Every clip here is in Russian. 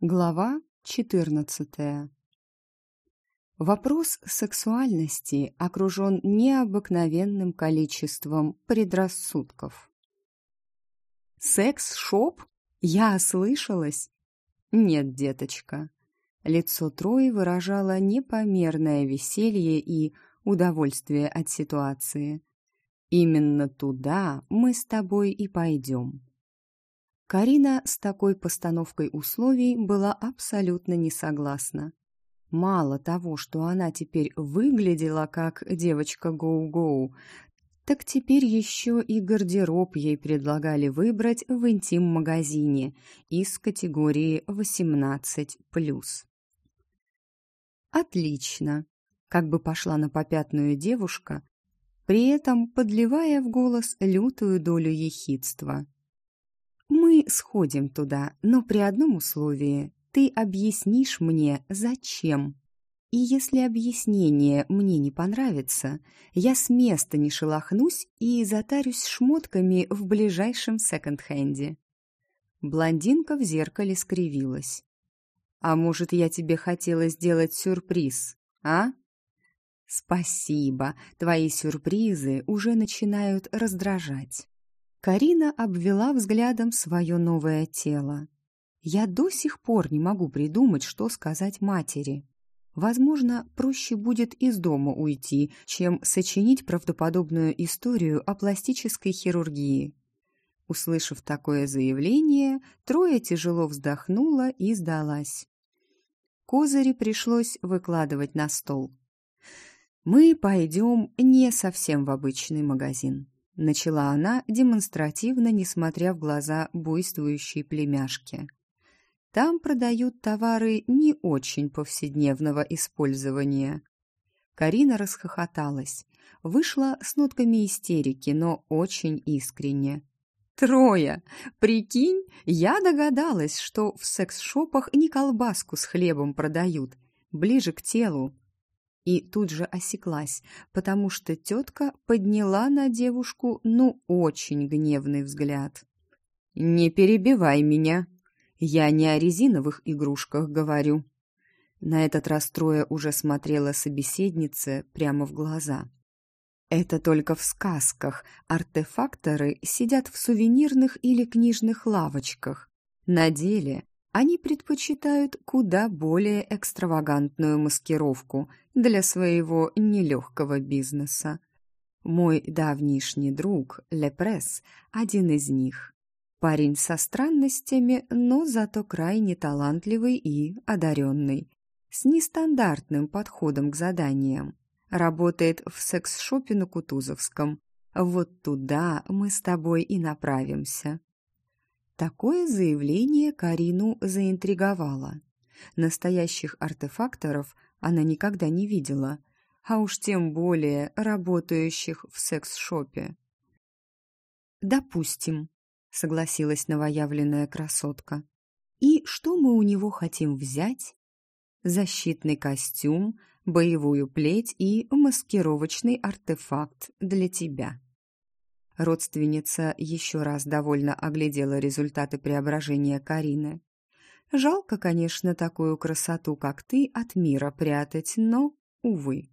Глава 14. Вопрос сексуальности окружен необыкновенным количеством предрассудков. «Секс-шоп? Я ослышалась?» «Нет, деточка». Лицо Трои выражало непомерное веселье и удовольствие от ситуации. «Именно туда мы с тобой и пойдем». Карина с такой постановкой условий была абсолютно не согласна. Мало того, что она теперь выглядела как девочка Гоу-Гоу, так теперь еще и гардероб ей предлагали выбрать в интим-магазине из категории 18+. Отлично. Как бы пошла на попятную девушка, при этом подливая в голос лютую долю ехидства – мы сходим туда, но при одном условии. Ты объяснишь мне, зачем. И если объяснение мне не понравится, я с места не шелохнусь и затарюсь шмотками в ближайшем секонд-хенде. Блондинка в зеркале скривилась. «А может, я тебе хотела сделать сюрприз, а?» «Спасибо, твои сюрпризы уже начинают раздражать». Карина обвела взглядом свое новое тело. Я до сих пор не могу придумать, что сказать матери. Возможно, проще будет из дома уйти, чем сочинить правдоподобную историю о пластической хирургии. Услышав такое заявление, Троя тяжело вздохнула и сдалась. Козыри пришлось выкладывать на стол. «Мы пойдем не совсем в обычный магазин. Начала она, демонстративно, несмотря в глаза буйствующей племяшки. Там продают товары не очень повседневного использования. Карина расхохоталась. Вышла с нотками истерики, но очень искренне. «Трое! Прикинь, я догадалась, что в секс-шопах не колбаску с хлебом продают, ближе к телу, и тут же осеклась, потому что тетка подняла на девушку ну очень гневный взгляд. «Не перебивай меня. Я не о резиновых игрушках говорю». На этот раз Троя уже смотрела собеседнице прямо в глаза. Это только в сказках артефакторы сидят в сувенирных или книжных лавочках. На деле они предпочитают куда более экстравагантную маскировку для своего нелегкого бизнеса. Мой давнишний друг Лепресс – один из них. Парень со странностями, но зато крайне талантливый и одаренный, с нестандартным подходом к заданиям. Работает в секс-шопе на Кутузовском. Вот туда мы с тобой и направимся. Такое заявление Карину заинтриговало. Настоящих артефакторов она никогда не видела, а уж тем более работающих в секс-шопе. «Допустим», — согласилась новоявленная красотка. «И что мы у него хотим взять?» «Защитный костюм, боевую плеть и маскировочный артефакт для тебя». Родственница еще раз довольно оглядела результаты преображения Карины. «Жалко, конечно, такую красоту, как ты, от мира прятать, но, увы.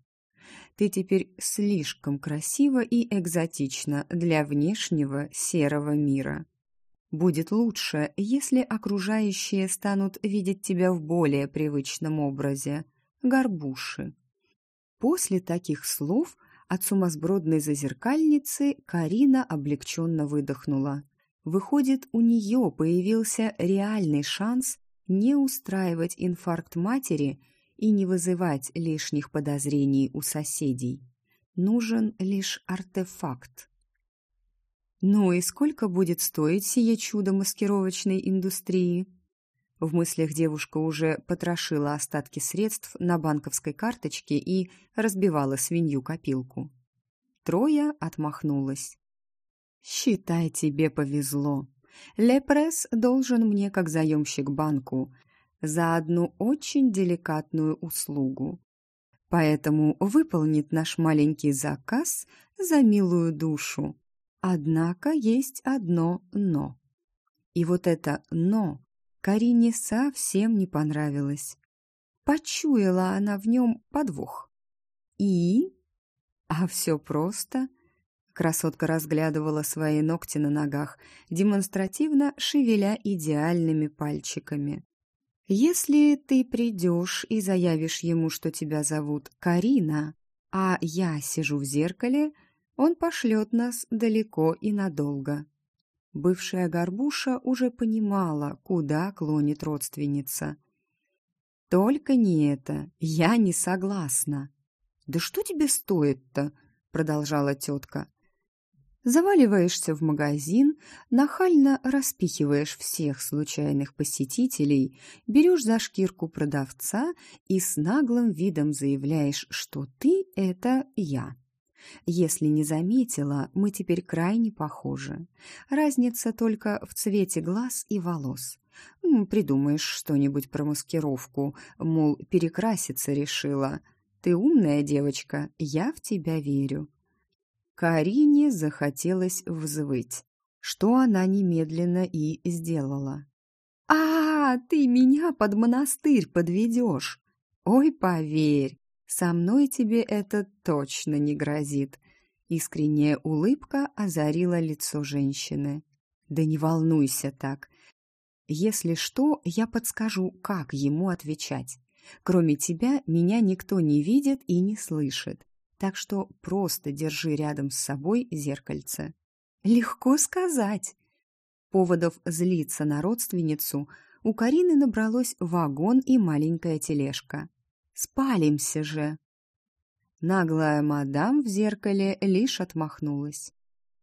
Ты теперь слишком красива и экзотична для внешнего серого мира. Будет лучше, если окружающие станут видеть тебя в более привычном образе – горбуши». После таких слов – от сумасбродной зазеркальницы Карина облегченно выдохнула. Выходит, у нее появился реальный шанс не устраивать инфаркт матери и не вызывать лишних подозрений у соседей. Нужен лишь артефакт. Ну и сколько будет стоить сие чудо маскировочной индустрии? В мыслях девушка уже потрошила остатки средств на банковской карточке и разбивала свинью-копилку. Троя отмахнулась. «Считай, тебе повезло. Лепресс должен мне, как заемщик банку, за одну очень деликатную услугу. Поэтому выполнит наш маленький заказ за милую душу. Однако есть одно «но». И вот это «но» Карине совсем не понравилось. Почуяла она в нем подвох. И? А все просто. Красотка разглядывала свои ногти на ногах, демонстративно шевеля идеальными пальчиками. «Если ты придешь и заявишь ему, что тебя зовут Карина, а я сижу в зеркале, он пошлет нас далеко и надолго». Бывшая горбуша уже понимала, куда клонит родственница. «Только не это, я не согласна». «Да что тебе стоит-то?» — продолжала тетка. Заваливаешься в магазин, нахально распихиваешь всех случайных посетителей, берешь за шкирку продавца и с наглым видом заявляешь, что ты — это я. Если не заметила, мы теперь крайне похожи. Разница только в цвете глаз и волос. Придумаешь что-нибудь про маскировку, мол, перекраситься решила. Ты умная девочка, я в тебя верю. Карине захотелось взвыть, что она немедленно и сделала. «А, ты меня под монастырь подведешь! Ой, поверь, со мной тебе это точно не грозит!» Искренняя улыбка озарила лицо женщины. «Да не волнуйся так. Если что, я подскажу, как ему отвечать. Кроме тебя, меня никто не видит и не слышит так что просто держи рядом с собой зеркальце. Легко сказать. Поводов злиться на родственницу у Карины набралось вагон и маленькая тележка. Спалимся же. Наглая мадам в зеркале лишь отмахнулась.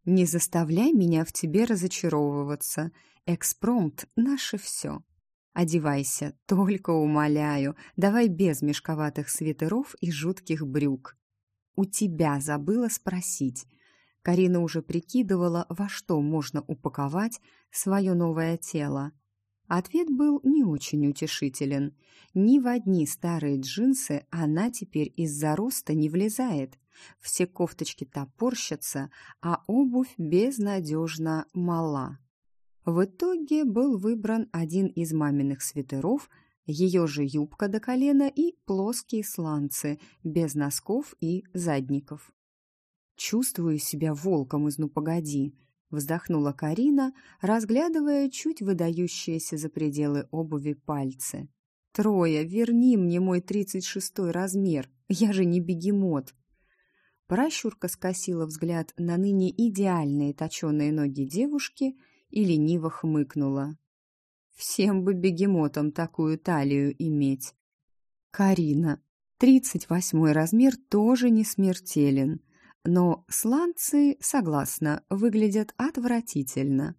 «Не заставляй меня в тебе разочаровываться. Экспромт — наше все. Одевайся, только умоляю, давай без мешковатых свитеров и жутких брюк у тебя забыла спросить. Карина уже прикидывала, во что можно упаковать свое новое тело. Ответ был не очень утешителен. Ни в одни старые джинсы она теперь из-за роста не влезает. Все кофточки топорщатся, а обувь безнадежно мала. В итоге был выбран один из маминых свитеров – ее же юбка до колена и плоские сланцы, без носков и задников. «Чувствую себя волком из «Ну, погоди», — вздохнула Карина, разглядывая чуть выдающиеся за пределы обуви пальцы. «Трое, верни мне мой тридцать шестой размер, я же не бегемот». Пращурка скосила взгляд на ныне идеальные точеные ноги девушки и лениво хмыкнула. Всем бы бегемотом такую талию иметь. Карина. Тридцать восьмой размер тоже не смертелен. Но сланцы, согласна, выглядят отвратительно.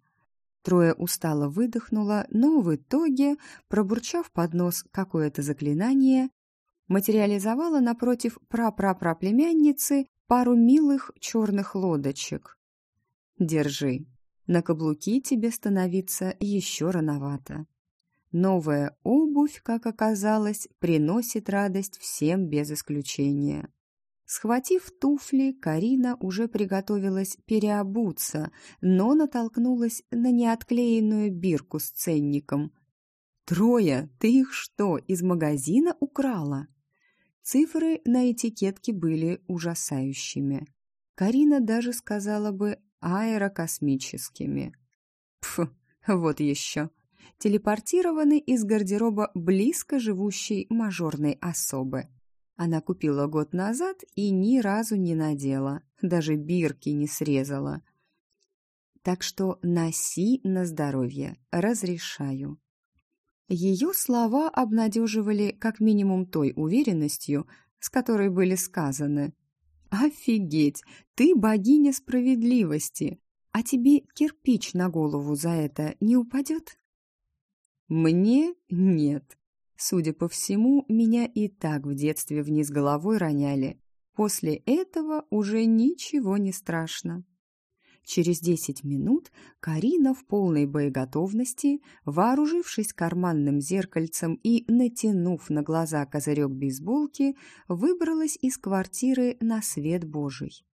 Трое устало выдохнула, но в итоге, пробурчав под нос какое-то заклинание, материализовала напротив прапраплемянницы пару милых черных лодочек. «Держи, на каблуки тебе становиться еще рановато. Новая обувь, как оказалось, приносит радость всем без исключения. Схватив туфли, Карина уже приготовилась переобуться, но натолкнулась на неотклеенную бирку с ценником. «Трое, ты их что, из магазина украла?» Цифры на этикетке были ужасающими. Карина даже сказала бы аэрокосмическими. Пф, вот еще. Телепортированы из гардероба близко живущей мажорной особы. Она купила год назад и ни разу не надела, даже бирки не срезала. Так что носи на здоровье, разрешаю. Ее слова обнадеживали как минимум той уверенностью, с которой были сказаны. «Офигеть! Ты богиня справедливости! А тебе кирпич на голову за это не упадет?» «Мне нет. Судя по всему, меня и так в детстве вниз головой роняли. После этого уже ничего не страшно». Через десять минут Карина в полной боеготовности, вооружившись карманным зеркальцем и натянув на глаза козырек бейсболки, выбралась из квартиры на свет Божий.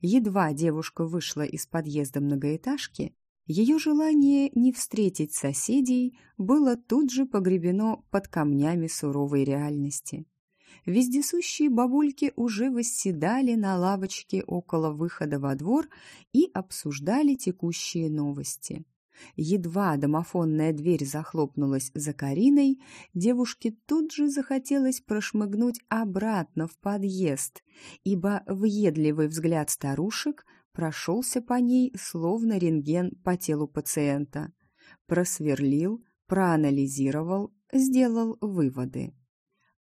Едва девушка вышла из подъезда многоэтажки, Ее желание не встретить соседей было тут же погребено под камнями суровой реальности. Вездесущие бабульки уже восседали на лавочке около выхода во двор и обсуждали текущие новости. Едва домофонная дверь захлопнулась за Кариной, девушке тут же захотелось прошмыгнуть обратно в подъезд, ибо въедливый взгляд старушек прошелся по ней, словно рентген по телу пациента. Просверлил, проанализировал, сделал выводы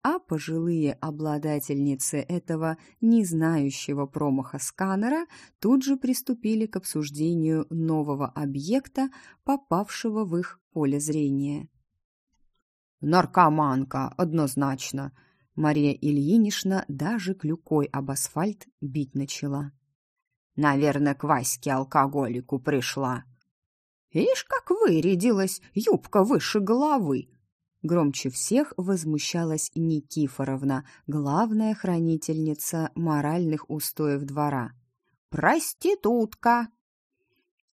а пожилые обладательницы этого не знающего промаха сканера тут же приступили к обсуждению нового объекта, попавшего в их поле зрения. «Наркоманка, однозначно!» Мария Ильинична даже клюкой об асфальт бить начала. «Наверное, к Ваське алкоголику пришла». «Ишь, как вырядилась, юбка выше головы!» Громче всех возмущалась Никифоровна, главная хранительница моральных устоев двора. «Проститутка!»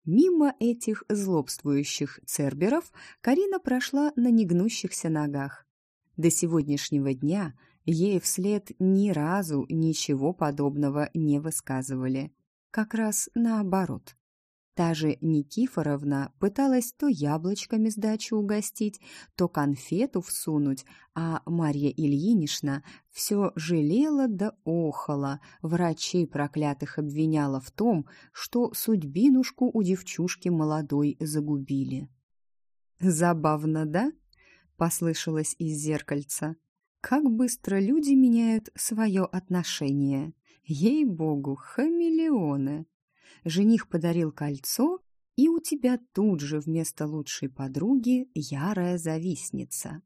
Мимо этих злобствующих церберов Карина прошла на негнущихся ногах. До сегодняшнего дня ей вслед ни разу ничего подобного не высказывали. Как раз наоборот. Та же Никифоровна пыталась то яблочками с дачи угостить, то конфету всунуть, а Марья Ильинична все жалела да охала, врачей проклятых обвиняла в том, что судьбинушку у девчушки молодой загубили. «Забавно, да?» — послышалось из зеркальца. «Как быстро люди меняют свое отношение! Ей-богу, хамелеоны!» жених подарил кольцо, и у тебя тут же вместо лучшей подруги ярая завистница.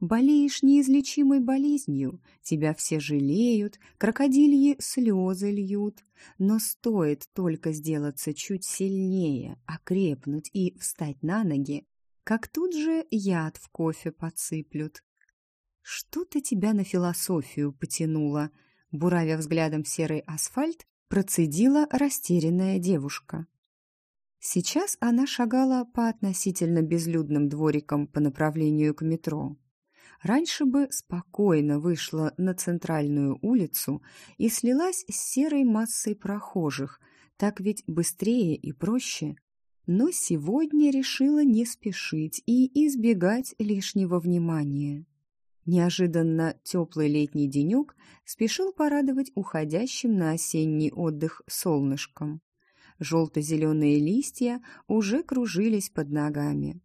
Болеешь неизлечимой болезнью, тебя все жалеют, крокодильи слезы льют, но стоит только сделаться чуть сильнее, окрепнуть и встать на ноги, как тут же яд в кофе подсыплют. Что-то тебя на философию потянуло, буравя взглядом серый асфальт, процедила растерянная девушка. Сейчас она шагала по относительно безлюдным дворикам по направлению к метро. Раньше бы спокойно вышла на центральную улицу и слилась с серой массой прохожих, так ведь быстрее и проще. Но сегодня решила не спешить и избегать лишнего внимания. Неожиданно теплый летний денек спешил порадовать уходящим на осенний отдых солнышком. Желто-зеленые листья уже кружились под ногами.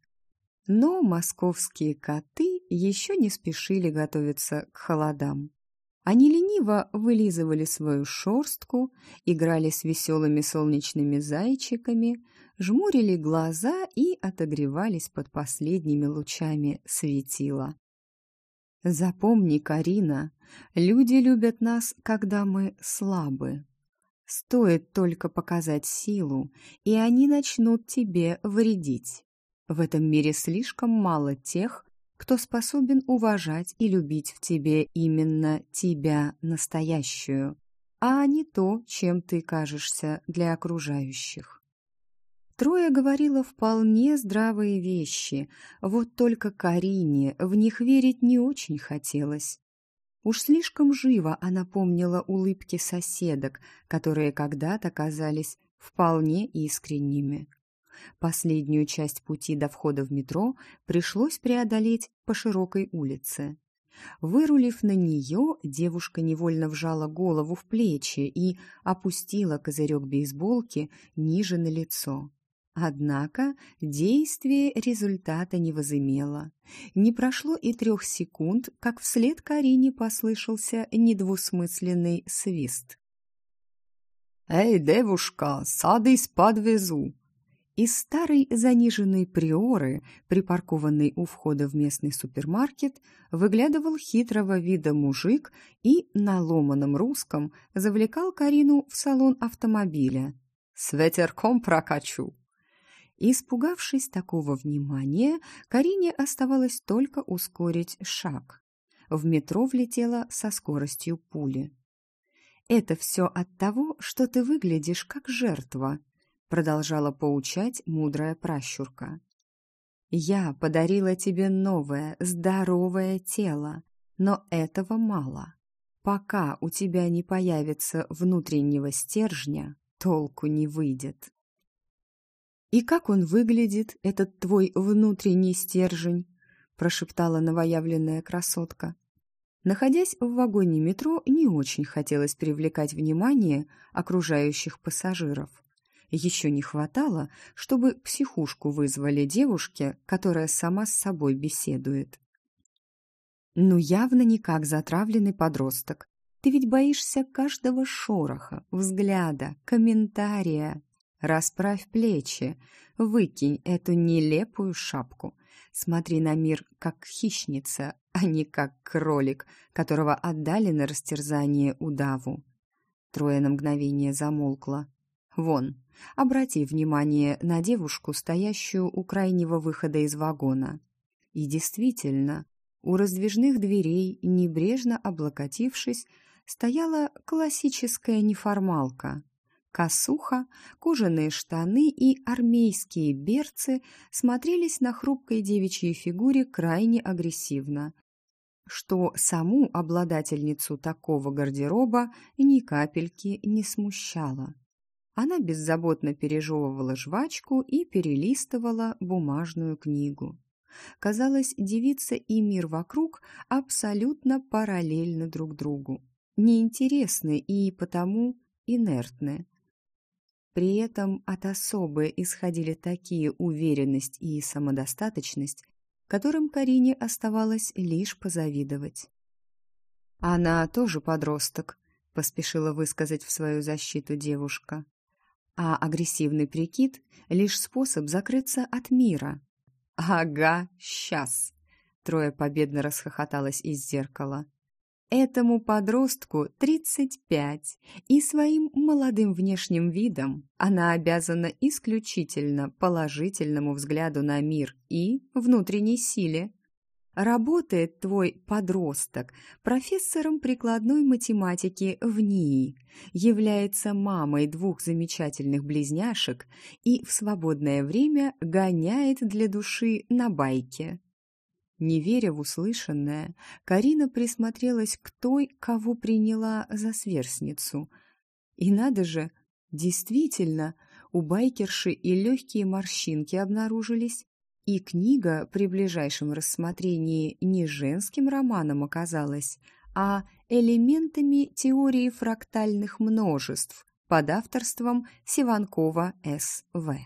Но московские коты еще не спешили готовиться к холодам. Они лениво вылизывали свою шорстку, играли с веселыми солнечными зайчиками, жмурили глаза и отогревались под последними лучами светила. Запомни, Карина, люди любят нас, когда мы слабы. Стоит только показать силу, и они начнут тебе вредить. В этом мире слишком мало тех, кто способен уважать и любить в тебе именно тебя настоящую, а не то, чем ты кажешься для окружающих. Трое говорила вполне здравые вещи, вот только Карине в них верить не очень хотелось. Уж слишком живо она помнила улыбки соседок, которые когда-то казались вполне искренними. Последнюю часть пути до входа в метро пришлось преодолеть по широкой улице. Вырулив на нее, девушка невольно вжала голову в плечи и опустила козырек бейсболки ниже на лицо. Однако действие результата не возымело. Не прошло и трех секунд, как вслед Карине послышался недвусмысленный свист. «Эй, девушка, садись подвезу!» Из старой заниженной приоры, припаркованной у входа в местный супермаркет, выглядывал хитрого вида мужик и на ломаном русском завлекал Карину в салон автомобиля. «С ветерком прокачу!» Испугавшись такого внимания, Карине оставалось только ускорить шаг. В метро влетела со скоростью пули. «Это все от того, что ты выглядишь как жертва», продолжала поучать мудрая пращурка. «Я подарила тебе новое, здоровое тело, но этого мало. Пока у тебя не появится внутреннего стержня, толку не выйдет». «И как он выглядит, этот твой внутренний стержень?» прошептала новоявленная красотка. Находясь в вагоне метро, не очень хотелось привлекать внимание окружающих пассажиров. Еще не хватало, чтобы психушку вызвали девушке, которая сама с собой беседует. Ну, явно не как затравленный подросток. Ты ведь боишься каждого шороха, взгляда, комментария. Расправь плечи, выкинь эту нелепую шапку. Смотри на мир как хищница, а не как кролик, которого отдали на растерзание удаву. Трое на мгновение замолкла. Вон, обрати внимание на девушку, стоящую у крайнего выхода из вагона. И действительно, у раздвижных дверей, небрежно облокотившись, стояла классическая неформалка. Косуха, кожаные штаны и армейские берцы смотрелись на хрупкой девичьей фигуре крайне агрессивно, что саму обладательницу такого гардероба ни капельки не смущало. Она беззаботно пережевывала жвачку и перелистывала бумажную книгу. Казалось, девица и мир вокруг абсолютно параллельны друг другу, неинтересны и потому инертны. При этом от особы исходили такие уверенность и самодостаточность, которым Карине оставалось лишь позавидовать. «Она тоже подросток», — поспешила высказать в свою защиту девушка а агрессивный прикид — лишь способ закрыться от мира. «Ага, сейчас!» — Трое победно расхохоталась из зеркала. Этому подростку 35, и своим молодым внешним видом она обязана исключительно положительному взгляду на мир и внутренней силе. Работает твой подросток профессором прикладной математики в НИИ, является мамой двух замечательных близняшек и в свободное время гоняет для души на байке. Не веря в услышанное, Карина присмотрелась к той, кого приняла за сверстницу. И надо же, действительно, у байкерши и легкие морщинки обнаружились, и книга при ближайшем рассмотрении не женским романом оказалась, а элементами теории фрактальных множеств под авторством Сиванкова С.В.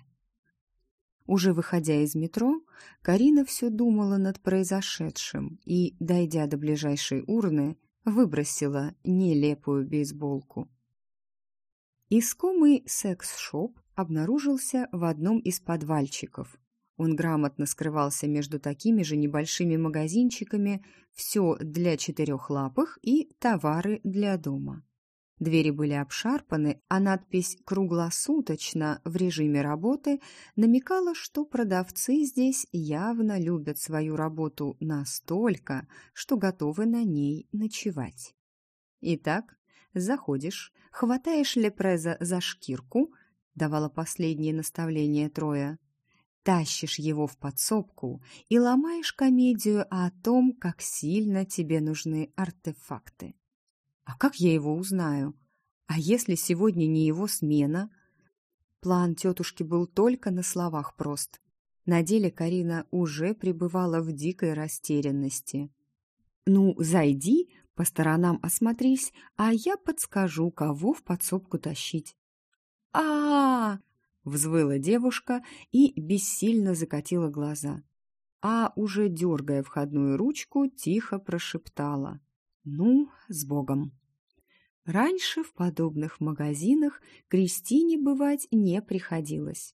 Уже выходя из метро, Карина все думала над произошедшим и, дойдя до ближайшей урны, выбросила нелепую бейсболку. Искомый секс-шоп обнаружился в одном из подвальчиков, он грамотно скрывался между такими же небольшими магазинчиками «все для четырехлапых» и «товары для дома». Двери были обшарпаны, а надпись «Круглосуточно» в режиме работы намекала, что продавцы здесь явно любят свою работу настолько, что готовы на ней ночевать. Итак, заходишь, хватаешь Лепреза за шкирку, давала последнее наставление Троя, тащишь его в подсобку и ломаешь комедию о том, как сильно тебе нужны артефакты. А как я его узнаю? А если сегодня не его смена? План тетушки был только на словах прост. На деле Карина уже пребывала в дикой растерянности. «Ну, зайди, по сторонам осмотрись, а я подскажу, кого в подсобку тащить». «А-а-а!» Взвыла девушка и бессильно закатила глаза. А уже дергая входную ручку, тихо прошептала. «Ну, с Богом!» Раньше в подобных магазинах Кристине бывать не приходилось.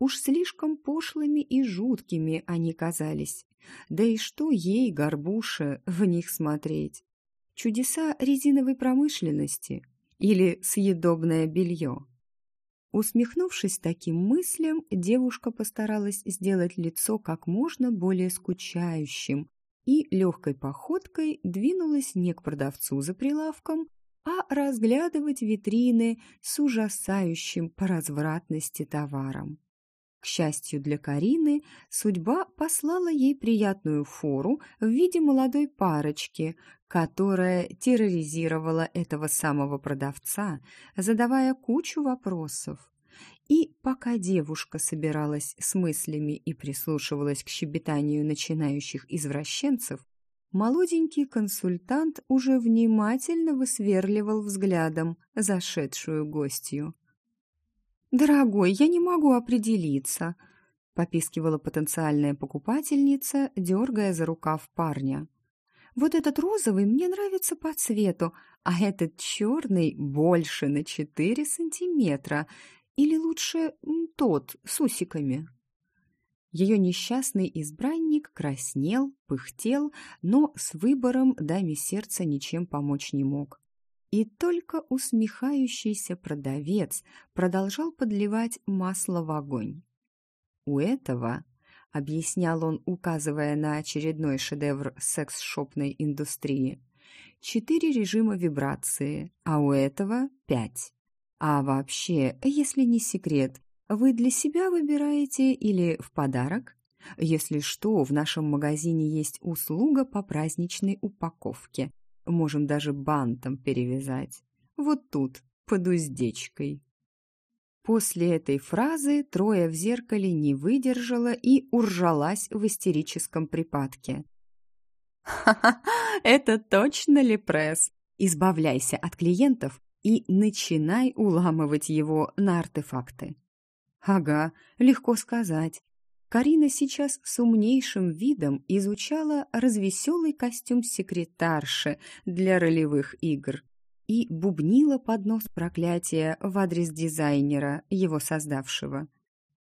Уж слишком пошлыми и жуткими они казались. Да и что ей, горбуше, в них смотреть? Чудеса резиновой промышленности или съедобное белье? Усмехнувшись таким мыслям, девушка постаралась сделать лицо как можно более скучающим и легкой походкой двинулась не к продавцу за прилавком, а разглядывать витрины с ужасающим по развратности товаром. К счастью для Карины, судьба послала ей приятную фору в виде молодой парочки, которая терроризировала этого самого продавца, задавая кучу вопросов. И пока девушка собиралась с мыслями и прислушивалась к щебетанию начинающих извращенцев, молоденький консультант уже внимательно высверливал взглядом зашедшую гостью. «Дорогой, я не могу определиться», — попискивала потенциальная покупательница, дергая за рукав парня. «Вот этот розовый мне нравится по цвету, а этот черный больше на четыре сантиметра. Или лучше тот, с усиками?» Ее несчастный избранник краснел, пыхтел, но с выбором даме сердца ничем помочь не мог. И только усмехающийся продавец продолжал подливать масло в огонь. У этого, объяснял он, указывая на очередной шедевр секс-шопной индустрии, четыре режима вибрации, а у этого пять. А вообще, если не секрет, вы для себя выбираете или в подарок? Если что, в нашем магазине есть услуга по праздничной упаковке. Можем даже бантом перевязать. Вот тут, под уздечкой. После этой фразы трое в зеркале не выдержала и уржалась в истерическом припадке. «Ха-ха! Это точно ли пресс? Избавляйся от клиентов и начинай уламывать его на артефакты». «Ага, легко сказать. Карина сейчас с умнейшим видом изучала развеселый костюм секретарши для ролевых игр и бубнила под нос проклятия в адрес дизайнера, его создавшего.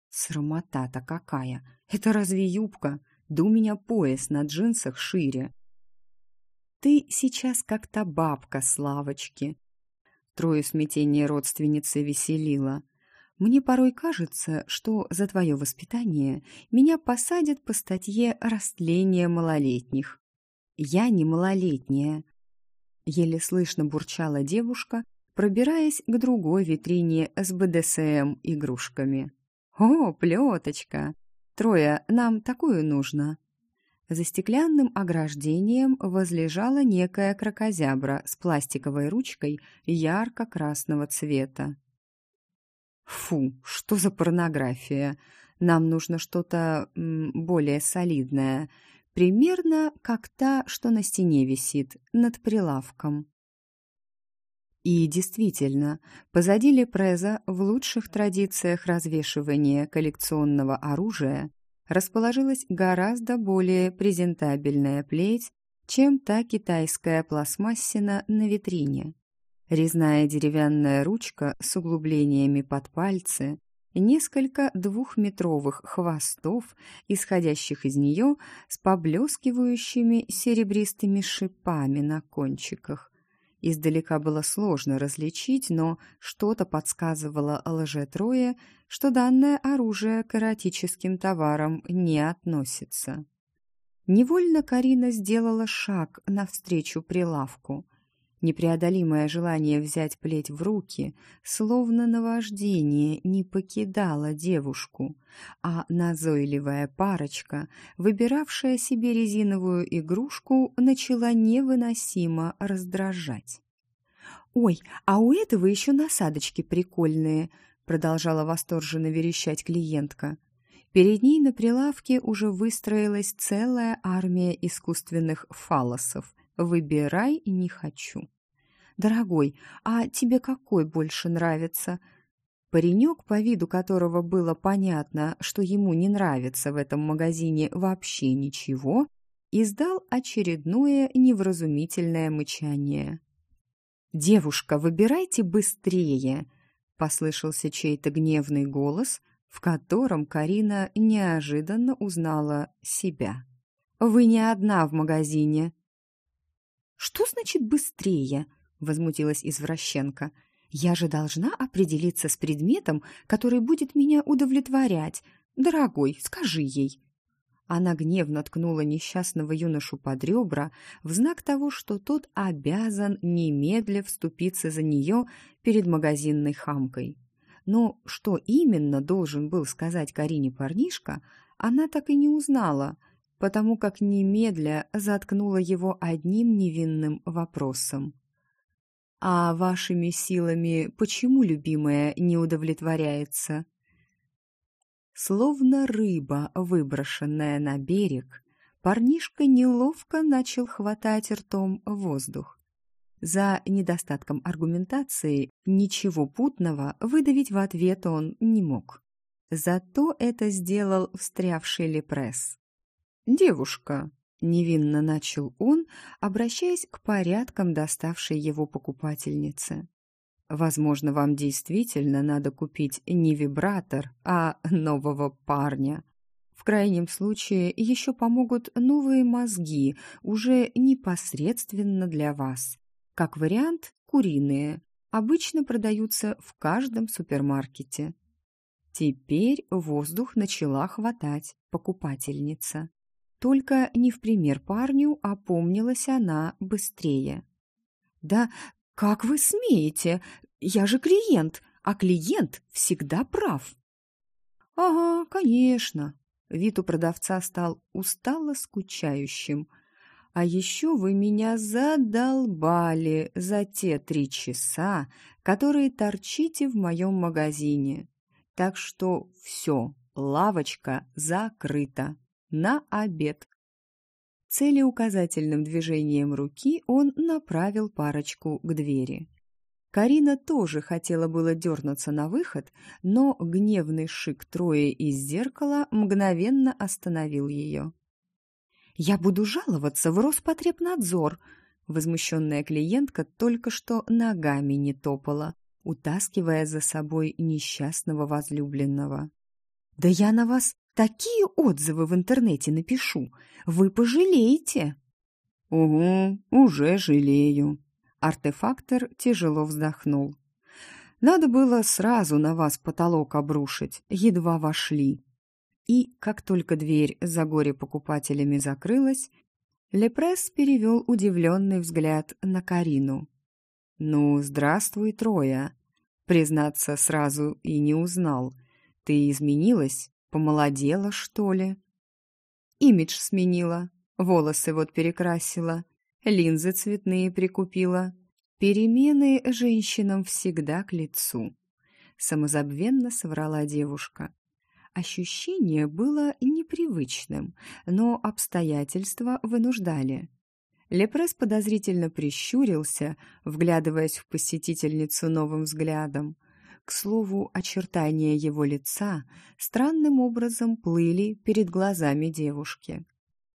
Срамота-то какая! Это разве юбка? Да у меня пояс на джинсах шире. Ты сейчас как та бабка с лавочки. Трое смятения родственницы веселила. Мне порой кажется, что за твое воспитание меня посадят по статье «Растление малолетних». Я не малолетняя. Еле слышно бурчала девушка, пробираясь к другой витрине с БДСМ игрушками. «О, плеточка! Трое, нам такую нужно!» За стеклянным ограждением возлежала некая крокозябра с пластиковой ручкой ярко-красного цвета. Фу, что за порнография? Нам нужно что-то более солидное. Примерно как та, что на стене висит, над прилавком. И действительно, позади Лепреза в лучших традициях развешивания коллекционного оружия расположилась гораздо более презентабельная плеть, чем та китайская пластмассина на витрине. Резная деревянная ручка с углублениями под пальцы, несколько двухметровых хвостов, исходящих из нее с поблескивающими серебристыми шипами на кончиках. Издалека было сложно различить, но что-то подсказывало лже-трое, что данное оружие к эротическим товарам не относится. Невольно Карина сделала шаг навстречу прилавку – Непреодолимое желание взять плеть в руки, словно наваждение, не покидало девушку, а назойливая парочка, выбиравшая себе резиновую игрушку, начала невыносимо раздражать. «Ой, а у этого еще насадочки прикольные!» продолжала восторженно верещать клиентка. Перед ней на прилавке уже выстроилась целая армия искусственных фалосов, Выбирай не хочу. Дорогой, а тебе какой больше нравится? Паренек, по виду которого было понятно, что ему не нравится в этом магазине вообще ничего, издал очередное невразумительное мычание. «Девушка, выбирайте быстрее!» — послышался чей-то гневный голос, в котором Карина неожиданно узнала себя. «Вы не одна в магазине!» «Что значит быстрее?» — возмутилась извращенка. «Я же должна определиться с предметом, который будет меня удовлетворять. Дорогой, скажи ей». Она гневно ткнула несчастного юношу под ребра в знак того, что тот обязан немедля вступиться за нее перед магазинной хамкой. Но что именно должен был сказать Карине парнишка, она так и не узнала, потому как немедля заткнула его одним невинным вопросом. «А вашими силами почему, любимая, не удовлетворяется?» Словно рыба, выброшенная на берег, парнишка неловко начал хватать ртом воздух. За недостатком аргументации ничего путного выдавить в ответ он не мог. Зато это сделал встрявший Лепресс. «Девушка», — невинно начал он, обращаясь к порядкам доставшей его покупательнице. Возможно, вам действительно надо купить не вибратор, а нового парня. В крайнем случае еще помогут новые мозги, уже непосредственно для вас. Как вариант, куриные. Обычно продаются в каждом супермаркете. Теперь воздух начала хватать покупательница. Только не в пример парню, а помнилась она быстрее. «Да «Как вы смеете? Я же клиент, а клиент всегда прав». «Ага, конечно». Вид у продавца стал устало скучающим. «А еще вы меня задолбали за те три часа, которые торчите в моем магазине. Так что все, лавочка закрыта. На обед». Целеуказательным движением руки он направил парочку к двери. Карина тоже хотела было дернуться на выход, но гневный шик Троя из зеркала мгновенно остановил ее. «Я буду жаловаться в Роспотребнадзор!» Возмущенная клиентка только что ногами не топала, утаскивая за собой несчастного возлюбленного. «Да я на вас Такие отзывы в интернете напишу. Вы пожалеете. Угу, уже жалею. Артефактор тяжело вздохнул. Надо было сразу на вас потолок обрушить, едва вошли. И, как только дверь за горе-покупателями закрылась, Лепресс перевел удивленный взгляд на Карину. «Ну, здравствуй, Троя!» Признаться, сразу и не узнал. «Ты изменилась?» Помолодела, что ли? Имидж сменила, волосы вот перекрасила, линзы цветные прикупила. Перемены женщинам всегда к лицу. Самозабвенно соврала девушка. Ощущение было непривычным, но обстоятельства вынуждали. Лепрес подозрительно прищурился, вглядываясь в посетительницу новым взглядом – к слову, очертания его лица странным образом плыли перед глазами девушки.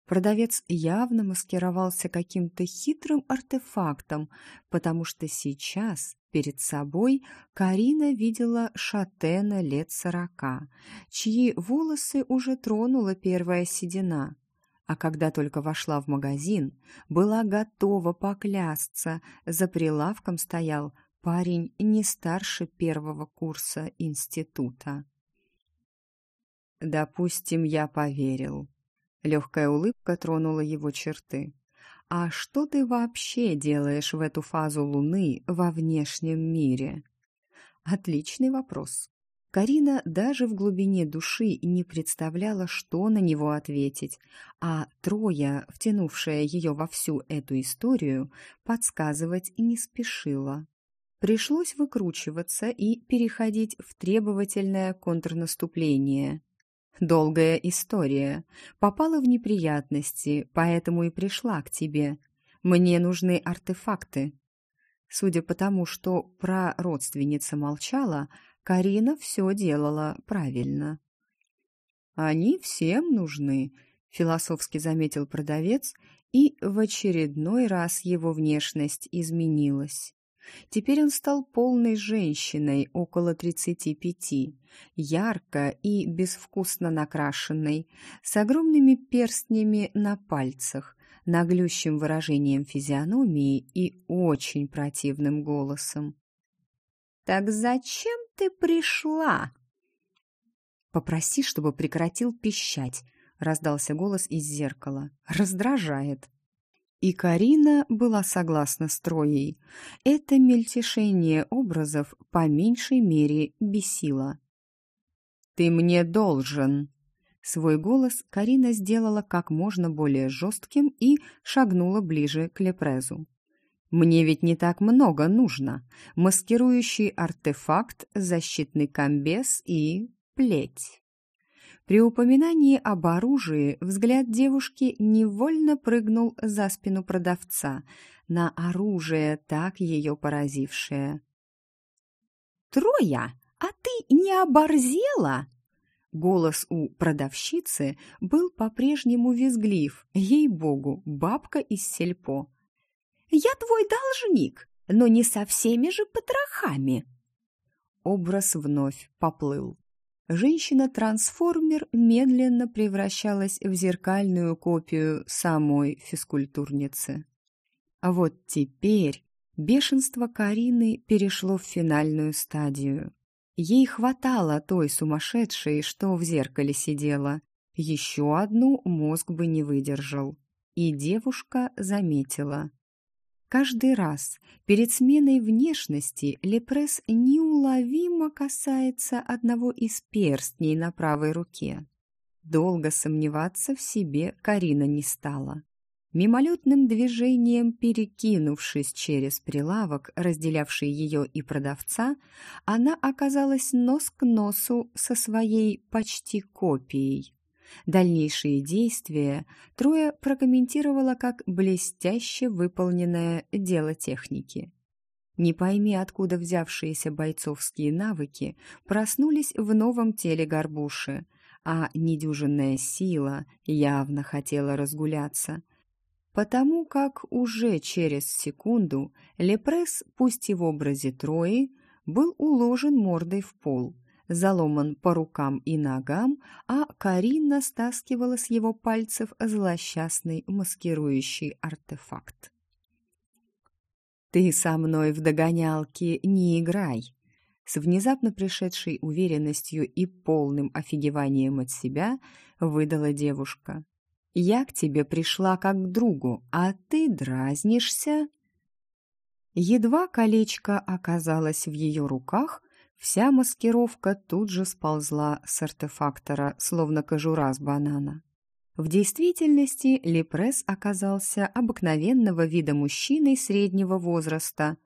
Продавец явно маскировался каким-то хитрым артефактом, потому что сейчас перед собой Карина видела шатена лет сорока, чьи волосы уже тронула первая седина. А когда только вошла в магазин, была готова поклясться, за прилавком стоял Парень не старше первого курса института. «Допустим, я поверил». Легкая улыбка тронула его черты. «А что ты вообще делаешь в эту фазу Луны во внешнем мире?» Отличный вопрос. Карина даже в глубине души не представляла, что на него ответить, а Троя, втянувшая ее во всю эту историю, подсказывать не спешила. Пришлось выкручиваться и переходить в требовательное контрнаступление. Долгая история. Попала в неприятности, поэтому и пришла к тебе. Мне нужны артефакты. Судя по тому, что про родственница молчала, Карина все делала правильно. «Они всем нужны», — философски заметил продавец, и в очередной раз его внешность изменилась. Теперь он стал полной женщиной около тридцати пяти, ярко и безвкусно накрашенной, с огромными перстнями на пальцах, наглющим выражением физиономии и очень противным голосом. «Так зачем ты пришла?» «Попроси, чтобы прекратил пищать», — раздался голос из зеркала. «Раздражает». И Карина была согласна с Троей. Это мельтешение образов по меньшей мере бесило. «Ты мне должен!» Свой голос Карина сделала как можно более жестким и шагнула ближе к Лепрезу. «Мне ведь не так много нужно. Маскирующий артефакт, защитный комбез и плеть». При упоминании об оружии взгляд девушки невольно прыгнул за спину продавца на оружие, так ее поразившее. «Троя, а ты не оборзела?» Голос у продавщицы был по-прежнему визглив, ей-богу, бабка из сельпо. «Я твой должник, но не со всеми же потрохами!» Образ вновь поплыл женщина-трансформер медленно превращалась в зеркальную копию самой физкультурницы. А вот теперь бешенство Карины перешло в финальную стадию. Ей хватало той сумасшедшей, что в зеркале сидела. Еще одну мозг бы не выдержал. И девушка заметила. Каждый раз перед сменой внешности Лепресс неуловимо касается одного из перстней на правой руке. Долго сомневаться в себе Карина не стала. Мимолетным движением перекинувшись через прилавок, разделявший ее и продавца, она оказалась нос к носу со своей почти копией. Дальнейшие действия Троя прокомментировала как блестяще выполненное дело техники. Не пойми, откуда взявшиеся бойцовские навыки проснулись в новом теле горбуши, а недюжинная сила явно хотела разгуляться. Потому как уже через секунду Лепресс, пусть и в образе Трои, был уложен мордой в пол – заломан по рукам и ногам, а Карина стаскивала с его пальцев злосчастный маскирующий артефакт. «Ты со мной в догонялки не играй!» С внезапно пришедшей уверенностью и полным офигеванием от себя выдала девушка. «Я к тебе пришла как к другу, а ты дразнишься?» Едва колечко оказалось в ее руках, Вся маскировка тут же сползла с артефактора, словно кожура с банана. В действительности Лепресс оказался обыкновенного вида мужчиной среднего возраста,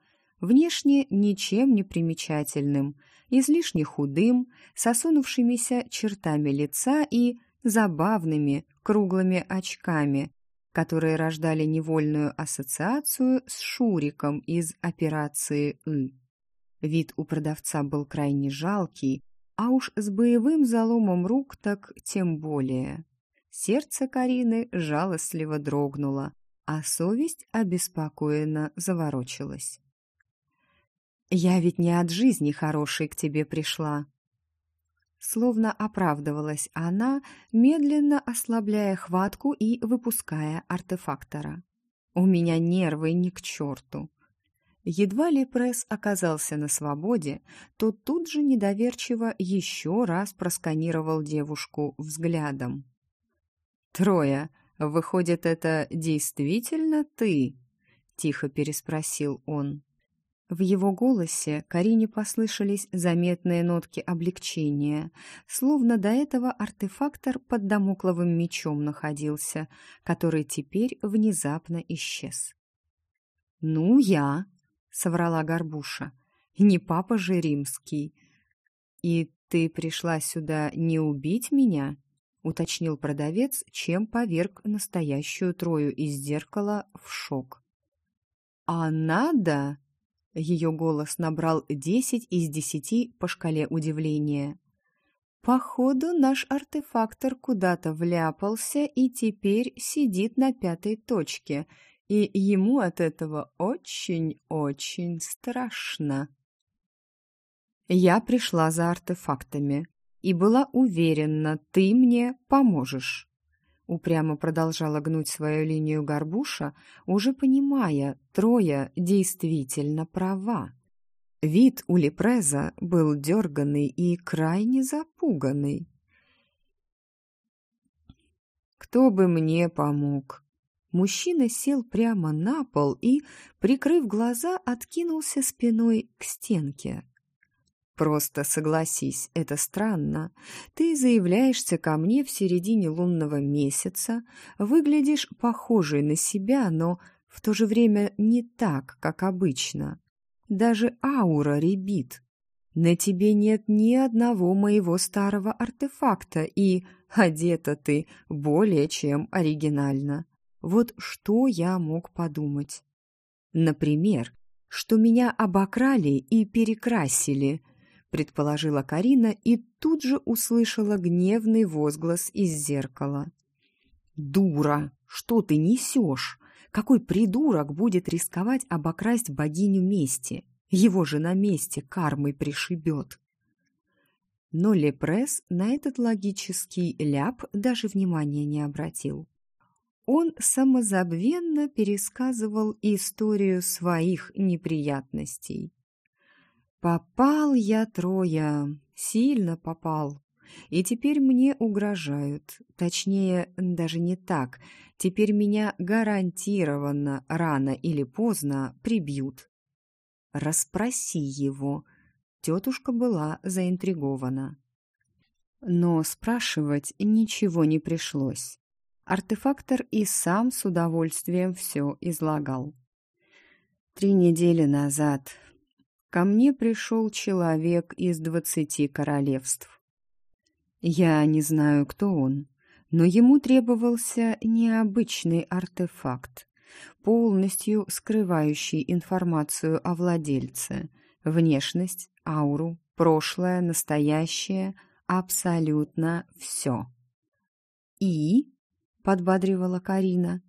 внешне ничем не примечательным, излишне худым, с осунувшимися чертами лица и забавными круглыми очками, которые рождали невольную ассоциацию с Шуриком из операции «И». Вид у продавца был крайне жалкий, а уж с боевым заломом рук так тем более. Сердце Карины жалостливо дрогнуло, а совесть обеспокоенно заворочилась. «Я ведь не от жизни хорошей к тебе пришла». Словно оправдывалась она, медленно ослабляя хватку и выпуская артефактора. «У меня нервы ни к черту. Едва ли пресс оказался на свободе, то тут же недоверчиво еще раз просканировал девушку взглядом. «Трое, выходит, это действительно ты?» — тихо переспросил он. В его голосе Карине послышались заметные нотки облегчения, словно до этого артефактор под домокловым мечом находился, который теперь внезапно исчез. «Ну, я», соврала Горбуша. «Не папа же римский». «И ты пришла сюда не убить меня?» — уточнил продавец, чем поверг настоящую Трою из зеркала в шок. «А надо?» — ее голос набрал десять из десяти по шкале удивления. «Походу, наш артефактор куда-то вляпался и теперь сидит на пятой точке и ему от этого очень-очень страшно. Я пришла за артефактами и была уверена, ты мне поможешь. Упрямо продолжала гнуть свою линию горбуша, уже понимая, Троя действительно права. Вид у Лепреза был дерганный и крайне запуганный. Кто бы мне помог? Мужчина сел прямо на пол и, прикрыв глаза, откинулся спиной к стенке. Просто согласись, это странно. Ты заявляешься ко мне в середине лунного месяца, выглядишь похожей на себя, но в то же время не так, как обычно. Даже аура ребит. На тебе нет ни одного моего старого артефакта, и одета ты более чем оригинально. Вот что я мог подумать? Например, что меня обокрали и перекрасили – предположила Карина и тут же услышала гневный возглас из зеркала. «Дура! Что ты несешь? Какой придурок будет рисковать обокрасть богиню мести? Его же на месте кармой пришибет!» Но Лепресс на этот логический ляп даже внимания не обратил. Он самозабвенно пересказывал историю своих неприятностей. Попал я, Троя, сильно попал. И теперь мне угрожают. Точнее, даже не так. Теперь меня гарантированно рано или поздно прибьют. Расспроси его. Тетушка была заинтригована. Но спрашивать ничего не пришлось. Артефактор и сам с удовольствием все излагал. Три недели назад ко мне пришел человек из двадцати королевств. Я не знаю, кто он, но ему требовался необычный артефакт, полностью скрывающий информацию о владельце, внешность, ауру, прошлое, настоящее, абсолютно все. «И?» — подбадривала Карина.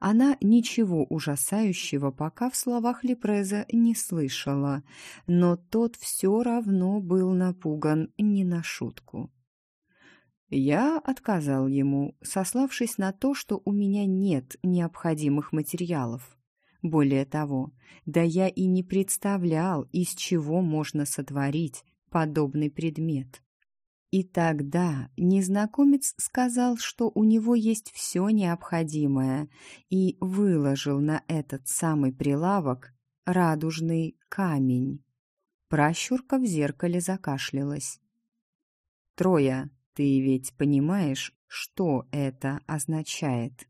Она ничего ужасающего пока в словах Лепреза не слышала, но тот все равно был напуган не на шутку. Я отказал ему, сославшись на то, что у меня нет необходимых материалов. Более того, да я и не представлял, из чего можно сотворить подобный предмет. И тогда незнакомец сказал, что у него есть все необходимое, и выложил на этот самый прилавок радужный камень. Пращурка в зеркале закашлялась. «Троя, ты ведь понимаешь, что это означает?»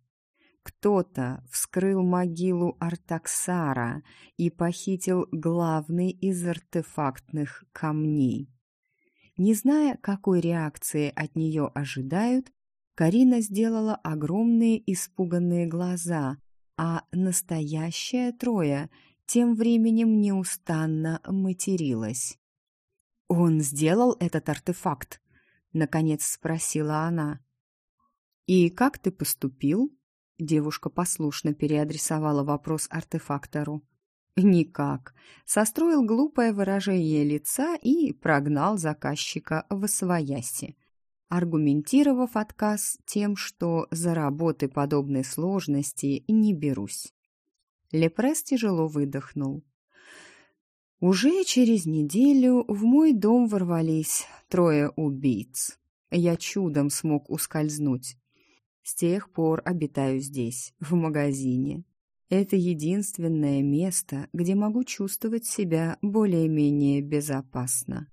Кто-то вскрыл могилу Артаксара и похитил главный из артефактных камней. Не зная, какой реакции от нее ожидают, Карина сделала огромные испуганные глаза, а настоящая Троя тем временем неустанно материлась. «Он сделал этот артефакт?» — наконец спросила она. «И как ты поступил?» Девушка послушно переадресовала вопрос артефактору. Никак. Состроил глупое выражение лица и прогнал заказчика в освояси, аргументировав отказ тем, что за работы подобной сложности не берусь. Лепрес тяжело выдохнул. Уже через неделю в мой дом ворвались трое убийц. Я чудом смог ускользнуть. С тех пор обитаю здесь, в магазине, это единственное место, где могу чувствовать себя более-менее безопасно.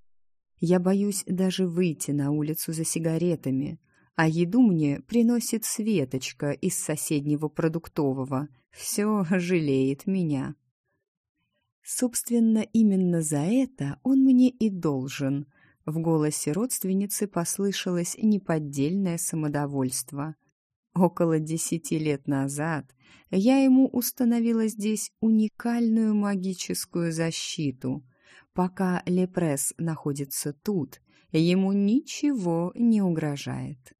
Я боюсь даже выйти на улицу за сигаретами, а еду мне приносит Светочка из соседнего продуктового. Все жалеет меня. Собственно, именно за это он мне и должен. В голосе родственницы послышалось неподдельное самодовольство. Около десяти лет назад я ему установила здесь уникальную магическую защиту. Пока Лепресс находится тут, ему ничего не угрожает.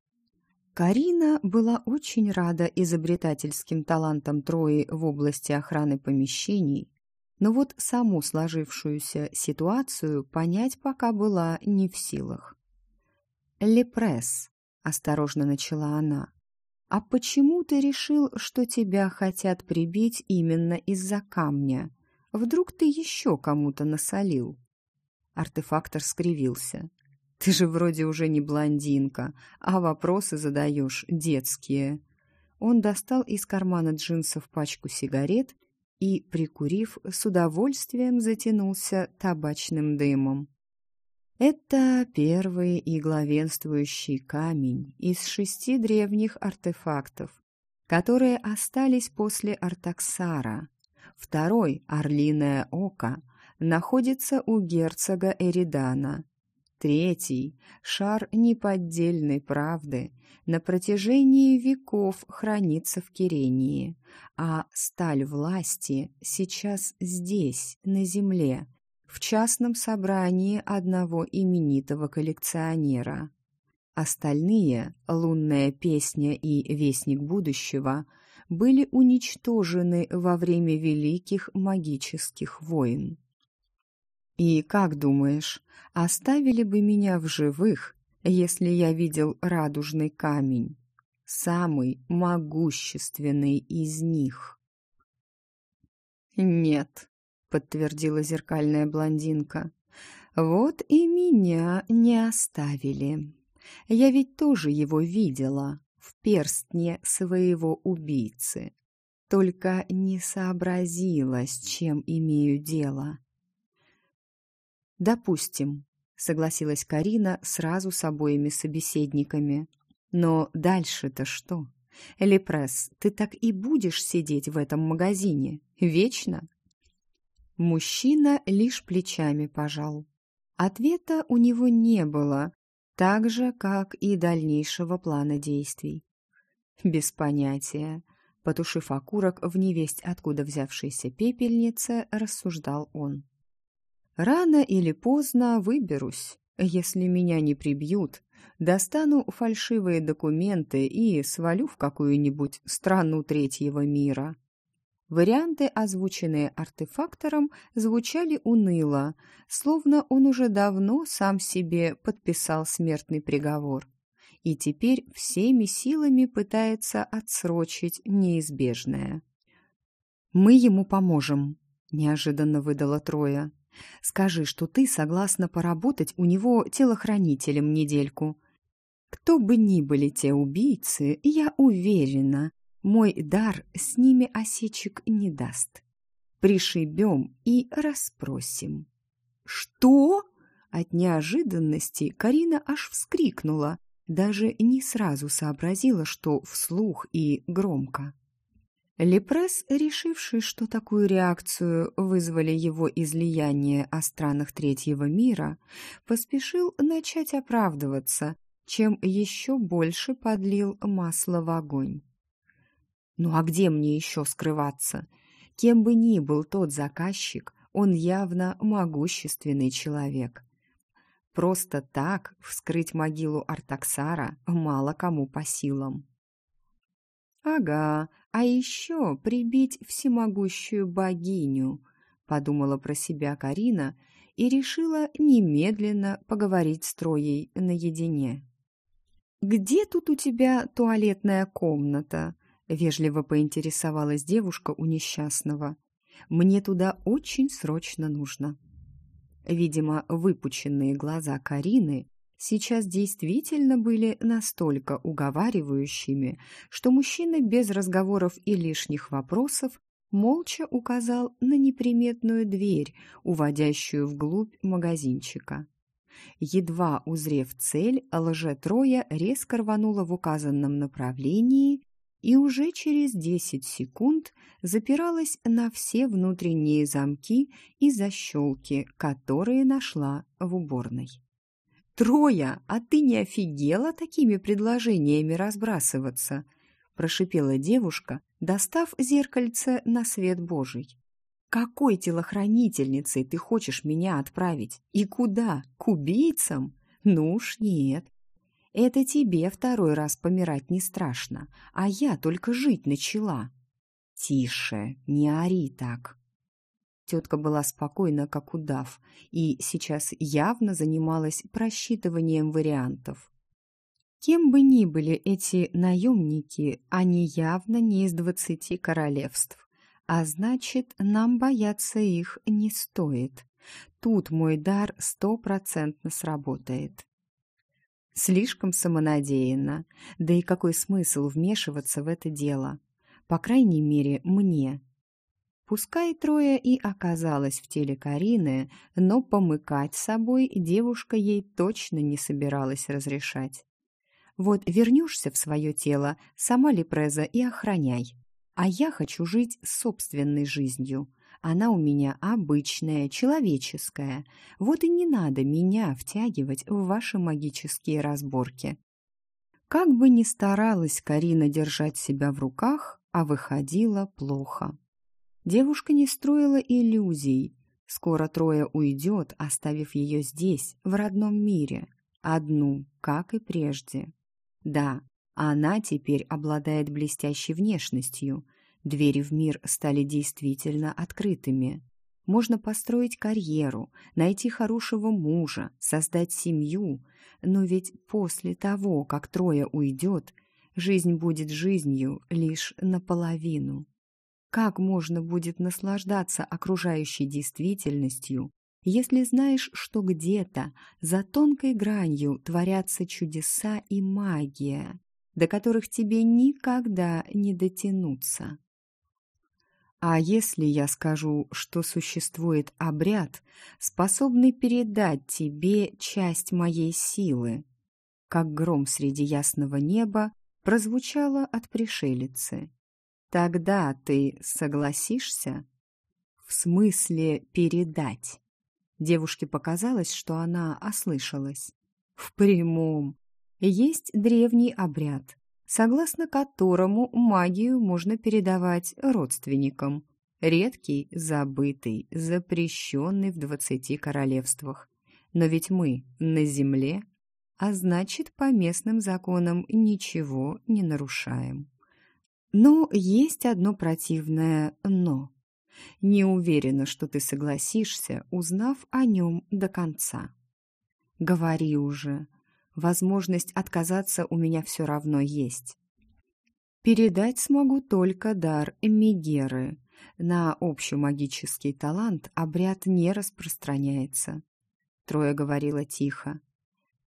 Карина была очень рада изобретательским талантам Трои в области охраны помещений, но вот саму сложившуюся ситуацию понять пока была не в силах. «Лепресс», — осторожно начала она, «А почему ты решил, что тебя хотят прибить именно из-за камня? Вдруг ты еще кому-то насолил?» Артефактор скривился. Ты же вроде уже не блондинка, а вопросы задаешь детские». Он достал из кармана джинсов пачку сигарет и, прикурив, с удовольствием затянулся табачным дымом. Это первый и главенствующий камень из шести древних артефактов, которые остались после Артаксара. Второй, Орлиное око, находится у герцога Эридана. Третий, шар неподдельной правды, на протяжении веков хранится в Кирении, а сталь власти сейчас здесь, на земле, в частном собрании одного именитого коллекционера. Остальные «Лунная песня» и «Вестник будущего» были уничтожены во время великих магических войн. И как думаешь, оставили бы меня в живых, если я видел радужный камень, самый могущественный из них? Нет, подтвердила зеркальная блондинка. Вот и меня не оставили. Я ведь тоже его видела в перстне своего убийцы. Только не сообразила, с чем имею дело. «Допустим», — согласилась Карина сразу с обоими собеседниками. «Но дальше-то что? Лепресс, ты так и будешь сидеть в этом магазине? Вечно?» Мужчина лишь плечами пожал. Ответа у него не было, так же, как и дальнейшего плана действий. Без понятия. Потушив окурок в невесть откуда взявшейся пепельнице, рассуждал он. «Рано или поздно выберусь. Если меня не прибьют, достану фальшивые документы и свалю в какую-нибудь страну третьего мира. Варианты, озвученные артефактором, звучали уныло, словно он уже давно сам себе подписал смертный приговор и теперь всеми силами пытается отсрочить неизбежное. «Мы ему поможем», — неожиданно выдала Троя. «Скажи, что ты согласна поработать у него телохранителем недельку. Кто бы ни были те убийцы, я уверена, мой дар с ними осечек не даст. Пришибем и расспросим. «Что?» От неожиданности Карина аж вскрикнула, даже не сразу сообразила, что вслух и громко. Лепресс, решивший, что такую реакцию вызвали его излияние о странах третьего мира, поспешил начать оправдываться, чем еще больше подлил масло в огонь. Ну а где мне еще скрываться? Кем бы ни был тот заказчик, он явно могущественный человек. Просто так вскрыть могилу Артаксара мало кому по силам. «Ага, а еще прибить всемогущую богиню», — подумала про себя Карина и решила немедленно поговорить с Троей наедине. «Где тут у тебя туалетная комната?» — вежливо поинтересовалась девушка у несчастного. «Мне туда очень срочно нужно». Видимо, выпученные глаза Карины сейчас действительно были настолько уговаривающими, что мужчина без разговоров и лишних вопросов молча указал на неприметную дверь, уводящую вглубь магазинчика. Едва узрев цель, лже-троя резко рванула в указанном направлении и уже через 10 секунд запиралась на все внутренние замки и защелки, которые нашла в уборной. «Троя, а ты не офигела такими предложениями разбрасываться?» – прошипела девушка, достав зеркальце на свет Божий. «Какой телохранительницей ты хочешь меня отправить? И куда? К убийцам? Ну уж нет, это тебе второй раз помирать не страшно, а я только жить начала. Тише, не ори так. Тетка была спокойна, как удав, и сейчас явно занималась просчитыванием вариантов. Кем бы ни были эти наемники, они явно не из двадцати королевств, а значит, нам бояться их не стоит. Тут мой дар стопроцентно сработает. Слишком самонадеянно. Да и какой смысл вмешиваться в это дело? По крайней мере, мне. Пускай Троя и оказалась в теле Карины, но помыкать собой девушка ей точно не собиралась разрешать. Вот вернешься в свое тело, сама Лепреза и охраняй. А я хочу жить собственной жизнью. Она у меня обычная, человеческая. Вот и не надо меня втягивать в ваши магические разборки. Как бы ни старалась Карина держать себя в руках, а выходила плохо. Девушка не строила иллюзий. Скоро Трое уйдет, оставив ее здесь, в родном мире. Одну, как и прежде. Да, она теперь обладает блестящей внешностью. Двери в мир стали действительно открытыми. Можно построить карьеру, найти хорошего мужа, создать семью. Но ведь после того, как Трое уйдет, жизнь будет жизнью лишь наполовину. Как можно будет наслаждаться окружающей действительностью, если знаешь, что где-то за тонкой гранью творятся чудеса и магия, до которых тебе никогда не дотянуться? А если я скажу, что существует обряд, способный передать тебе часть моей силы? Как гром среди ясного неба прозвучало от пришелицы. Тогда ты согласишься? В смысле передать? Девушке показалось, что она ослышалась. В прямом. Есть древний обряд, согласно которому магию можно передавать родственникам. Редкий, забытый, запрещенный в двадцати королевствах. Но ведь мы на земле, а значит, по местным законам ничего не нарушаем. Но есть одно противное «но». Не уверена, что ты согласишься, узнав о нем до конца. Говори уже. Возможность отказаться у меня все равно есть. Передать смогу только дар Мегеры. На общемагический талант обряд не распространяется. Трое говорила тихо.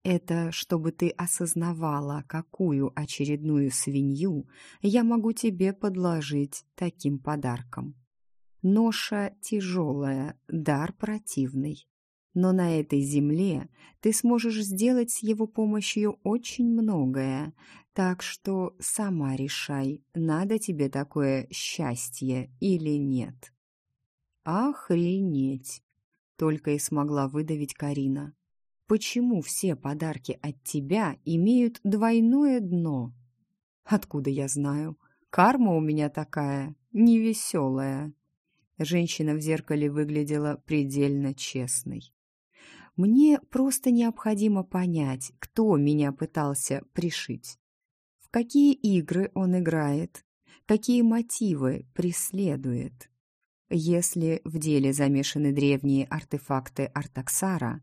Это чтобы ты осознавала, какую очередную свинью я могу тебе подложить таким подарком. Ноша тяжелая, дар противный. Но на этой земле ты сможешь сделать с его помощью очень многое, так что сама решай, надо тебе такое счастье или нет. Охренеть! Только и смогла выдавить Карина. Почему все подарки от тебя имеют двойное дно? Откуда я знаю? Карма у меня такая, невеселая. Женщина в зеркале выглядела предельно честной. Мне просто необходимо понять, кто меня пытался пришить. В какие игры он играет, какие мотивы преследует. Если в деле замешаны древние артефакты Артаксара,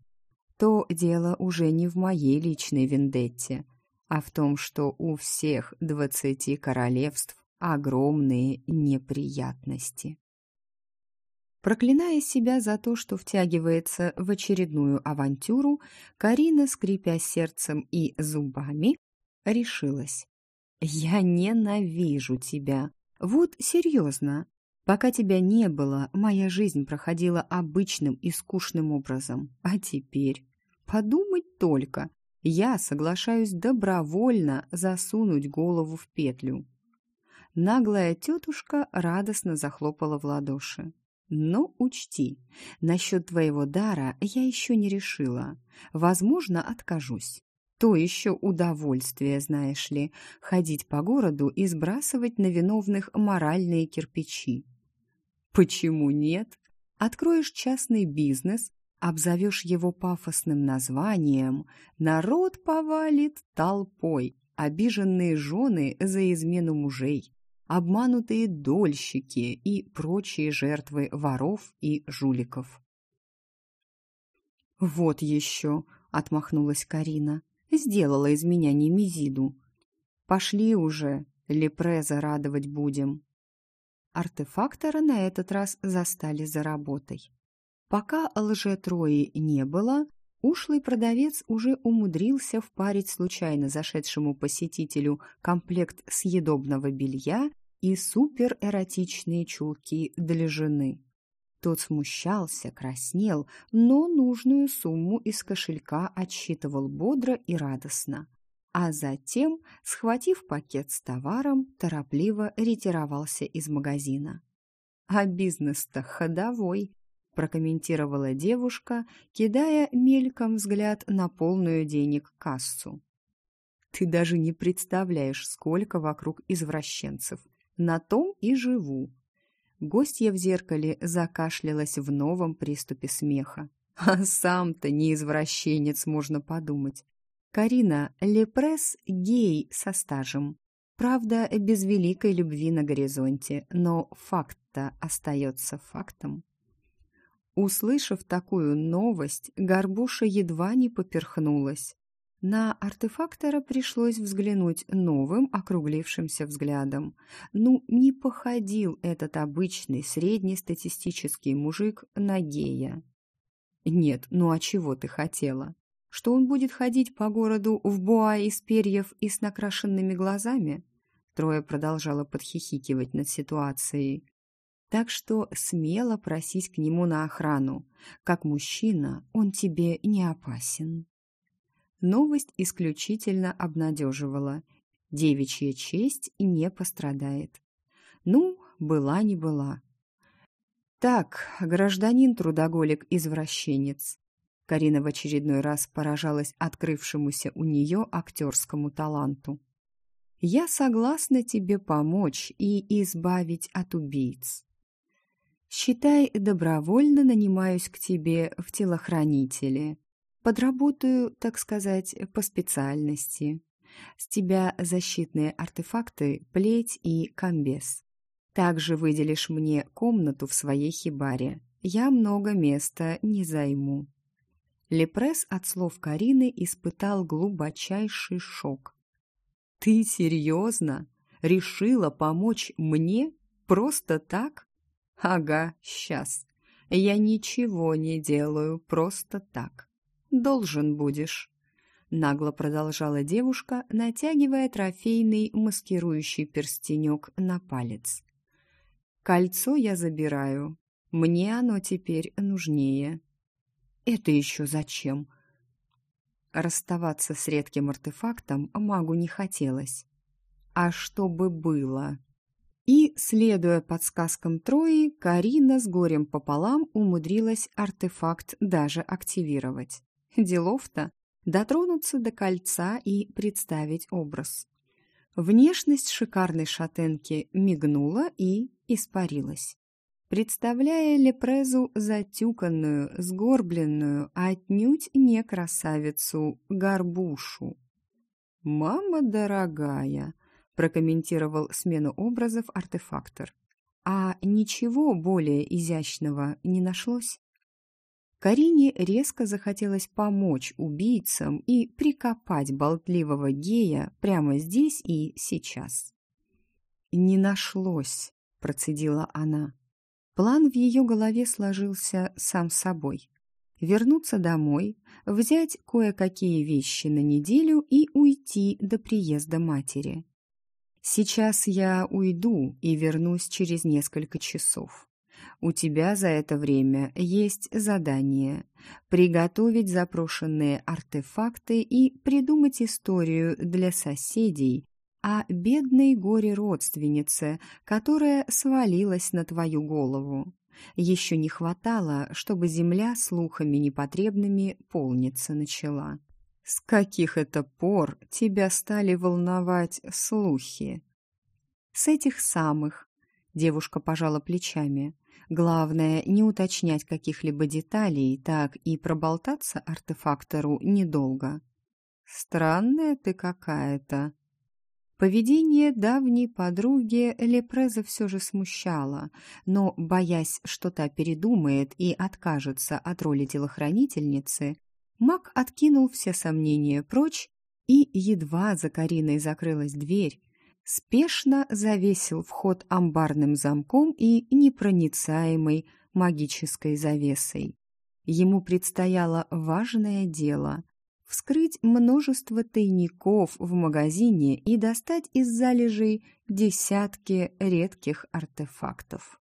то дело уже не в моей личной вендетте, а в том, что у всех двадцати королевств огромные неприятности. Проклиная себя за то, что втягивается в очередную авантюру, Карина, скрипя сердцем и зубами, решилась. «Я ненавижу тебя. Вот серьезно. Пока тебя не было, моя жизнь проходила обычным и скучным образом. А теперь Подумать только, я соглашаюсь добровольно засунуть голову в петлю. Наглая тетушка радостно захлопала в ладоши. Но учти, насчет твоего дара я еще не решила. Возможно, откажусь. То еще удовольствие, знаешь ли, ходить по городу и сбрасывать на виновных моральные кирпичи. Почему нет? Откроешь частный бизнес, обзовешь его пафосным названием, народ повалит толпой, обиженные жены за измену мужей, обманутые дольщики и прочие жертвы воров и жуликов. «Вот еще!» — отмахнулась Карина. «Сделала из меня немезиду. Пошли уже, Лепреза радовать будем». Артефактора на этот раз застали за работой. Пока лже-трои не было, Ушлый продавец уже умудрился впарить случайно зашедшему посетителю комплект съедобного белья и суперэротичные чулки для жены. Тот смущался, краснел, но нужную сумму из кошелька отсчитывал бодро и радостно. А затем, схватив пакет с товаром, торопливо ретировался из магазина. А бизнес-то ходовой, прокомментировала девушка, кидая мельком взгляд на полную денег кассу. Ты даже не представляешь, сколько вокруг извращенцев. На том и живу. Гостья в зеркале закашлялась в новом приступе смеха. А сам-то не извращенец, можно подумать. Карина Лепресс – гей со стажем. Правда, без великой любви на горизонте, но факт-то остается фактом. Услышав такую новость, Горбуша едва не поперхнулась. На артефактора пришлось взглянуть новым, округлившимся взглядом. Ну, не походил этот обычный среднестатистический мужик на гея. Нет, ну а чего ты хотела? Что он будет ходить по городу в боа из перьев и с накрашенными глазами? Трое продолжала подхихикивать над ситуацией. Так что смело просись к нему на охрану. Как мужчина он тебе не опасен. Новость исключительно обнадеживала. Девичья честь не пострадает. Ну, была не была. Так, гражданин-трудоголик-извращенец. Карина в очередной раз поражалась открывшемуся у нее актерскому таланту. «Я согласна тебе помочь и избавить от убийц. Считай, добровольно нанимаюсь к тебе в телохранители. Подработаю, так сказать, по специальности. С тебя защитные артефакты, плеть и комбез. Также выделишь мне комнату в своей хибаре. Я много места не займу». Лепресс от слов Карины испытал глубочайший шок. «Ты серьезно? Решила помочь мне? Просто так?» «Ага, сейчас. Я ничего не делаю просто так должен будешь», — нагло продолжала девушка, натягивая трофейный маскирующий перстенек на палец. «Кольцо я забираю. Мне оно теперь нужнее». «Это еще зачем?» Расставаться с редким артефактом магу не хотелось. «А чтобы было?» И, следуя подсказкам Трои, Карина с горем пополам умудрилась артефакт даже активировать. Делов-то дотронуться до кольца и представить образ. Внешность шикарной шатенки мигнула и испарилась, представляя Лепрезу затюканную, сгорбленную, отнюдь не красавицу, горбушу. «Мама дорогая», — прокомментировал смену образов артефактор. «А ничего более изящного не нашлось?» Карине резко захотелось помочь убийцам и прикопать болтливого гея прямо здесь и сейчас. «Не нашлось», — процедила она. План в ее голове сложился сам собой. Вернуться домой, взять кое-какие вещи на неделю и уйти до приезда матери. Сейчас я уйду и вернусь через несколько часов. У тебя за это время есть задание приготовить запрошенные артефакты и придумать историю для соседей о бедной горе-родственнице, которая свалилась на твою голову. Еще не хватало, чтобы земля слухами непотребными полниться начала. С каких это пор тебя стали волновать слухи? С этих самых. Девушка пожала плечами. Главное, не уточнять каких-либо деталей, так и проболтаться артефактору недолго. «Странная ты какая-то». Поведение давней подруги Лепреза все же смущало, но, боясь, что та передумает и откажется от роли телохранительницы, маг откинул все сомнения прочь и, едва за Кариной закрылась дверь, спешно завесил вход амбарным замком и непроницаемой магической завесой. Ему предстояло важное дело – вскрыть множество тайников в магазине и достать из залежей десятки редких артефактов.